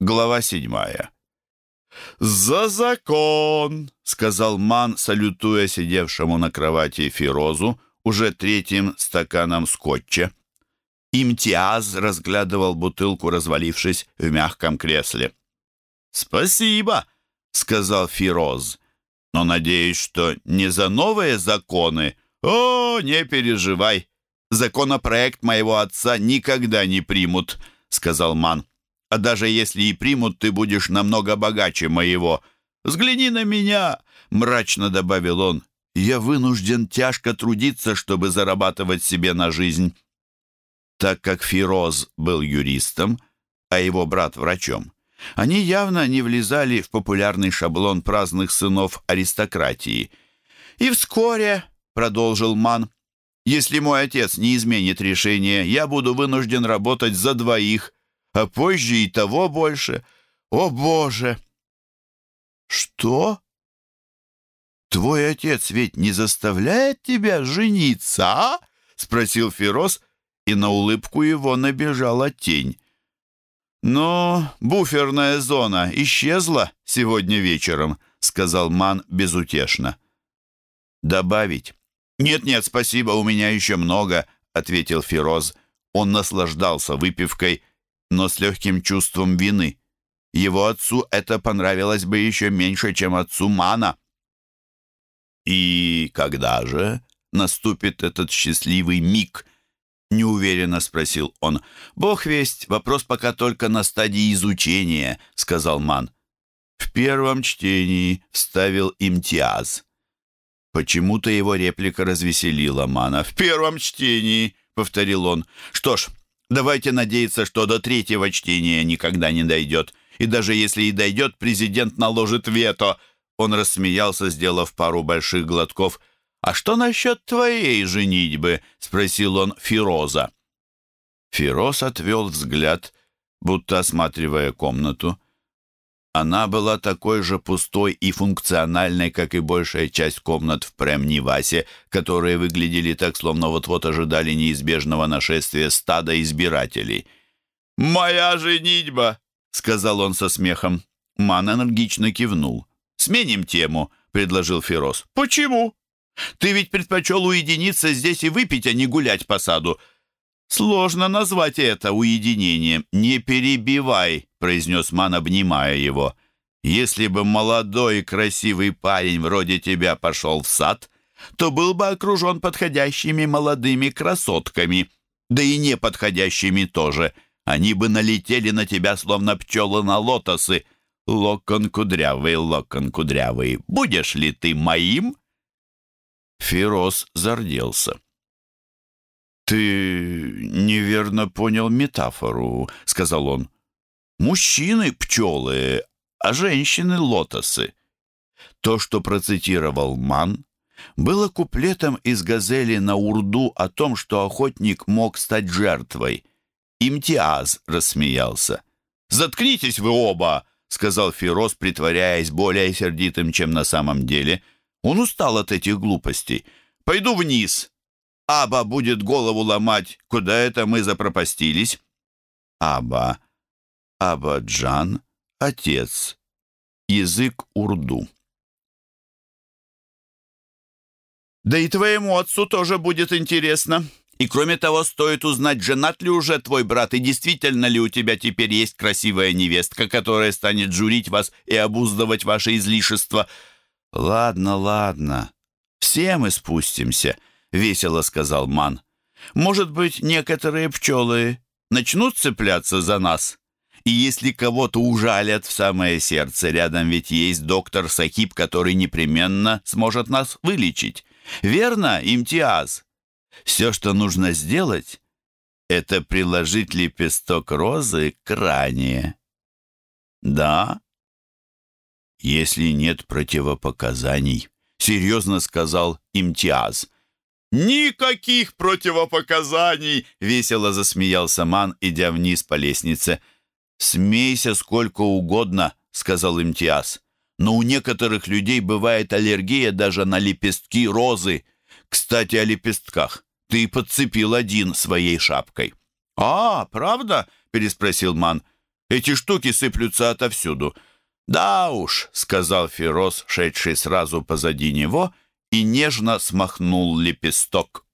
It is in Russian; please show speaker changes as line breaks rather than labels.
Глава седьмая. «За закон!» — сказал Ман, салютуя сидевшему на кровати Фирозу уже третьим стаканом скотча. Имтиаз разглядывал бутылку, развалившись в мягком кресле. «Спасибо!» — сказал Фироз. «Но надеюсь, что не за новые законы. О, не переживай! Законопроект моего отца никогда не примут», — сказал Ман. А даже если и примут, ты будешь намного богаче моего. Взгляни на меня!» — мрачно добавил он. «Я вынужден тяжко трудиться, чтобы зарабатывать себе на жизнь». Так как Фироз был юристом, а его брат врачом, они явно не влезали в популярный шаблон праздных сынов аристократии. «И вскоре», — продолжил Ман, — «если мой отец не изменит решение, я буду вынужден работать за двоих» а позже и того больше. О, Боже!» «Что? Твой отец ведь не заставляет тебя жениться, а?» — спросил Фероз, и на улыбку его набежала тень. «Но буферная зона исчезла сегодня вечером», — сказал Ман безутешно. «Добавить?» «Нет-нет, спасибо, у меня еще много», — ответил Фероз. Он наслаждался выпивкой, но с легким чувством вины. Его отцу это понравилось бы еще меньше, чем отцу Мана. «И когда же наступит этот счастливый миг?» — неуверенно спросил он. «Бог весть, вопрос пока только на стадии изучения», — сказал Ман. В первом чтении вставил имтиаз. Почему-то его реплика развеселила Мана. «В первом чтении», — повторил он. «Что ж, Давайте надеяться, что до третьего чтения никогда не дойдет. И даже если и дойдет, президент наложит вето. Он рассмеялся, сделав пару больших глотков. «А что насчет твоей женитьбы?» — спросил он Фироза. Фироз отвел взгляд, будто осматривая комнату. Она была такой же пустой и функциональной, как и большая часть комнат в Прем-Нивасе, которые выглядели так, словно вот-вот ожидали неизбежного нашествия стада избирателей. «Моя женитьба!» — сказал он со смехом. Ман энергично кивнул. «Сменим тему», — предложил Фероз. «Почему? Ты ведь предпочел уединиться здесь и выпить, а не гулять по саду. «Сложно назвать это уединением. Не перебивай», — произнес Ман, обнимая его. «Если бы молодой красивый парень вроде тебя пошел в сад, то был бы окружен подходящими молодыми красотками, да и неподходящими тоже. Они бы налетели на тебя, словно пчелы на лотосы. Локон кудрявый, локон кудрявый, будешь ли ты моим?» Фирос зарделся. «Ты неверно понял метафору», — сказал он. «Мужчины — пчелы, а женщины — лотосы». То, что процитировал Ман, было куплетом из газели на урду о том, что охотник мог стать жертвой. Имтиаз рассмеялся. «Заткнитесь вы оба!» — сказал Фироз, притворяясь более сердитым, чем на самом деле. Он устал от этих глупостей. «Пойду вниз. Аба будет голову ломать, куда это мы запропастились. Аба. Аба-Джан. Отец. Язык урду. Да и твоему отцу тоже будет интересно. И кроме того, стоит узнать, женат ли уже твой брат, и действительно ли у тебя теперь есть красивая невестка, которая станет журить вас и обуздывать ваше излишество. Ладно, ладно, все мы спустимся. — весело сказал Ман. «Может быть, некоторые пчелы начнут цепляться за нас? И если кого-то ужалят в самое сердце, рядом ведь есть доктор Сахиб, который непременно сможет нас вылечить. Верно, Имтиаз? Все, что нужно сделать, это приложить лепесток розы к ране. Да? Если нет противопоказаний, серьезно сказал Имтиаз — «Никаких противопоказаний!» — весело засмеялся Ман, идя вниз по лестнице. «Смейся сколько угодно», — сказал Имтиаз. «Но у некоторых людей бывает аллергия даже на лепестки розы. Кстати, о лепестках. Ты подцепил один своей шапкой». «А, правда?» — переспросил Ман. Эти штуки сыплются отовсюду». «Да уж», — сказал Фероз, шедший сразу позади него, и нежно смахнул лепесток.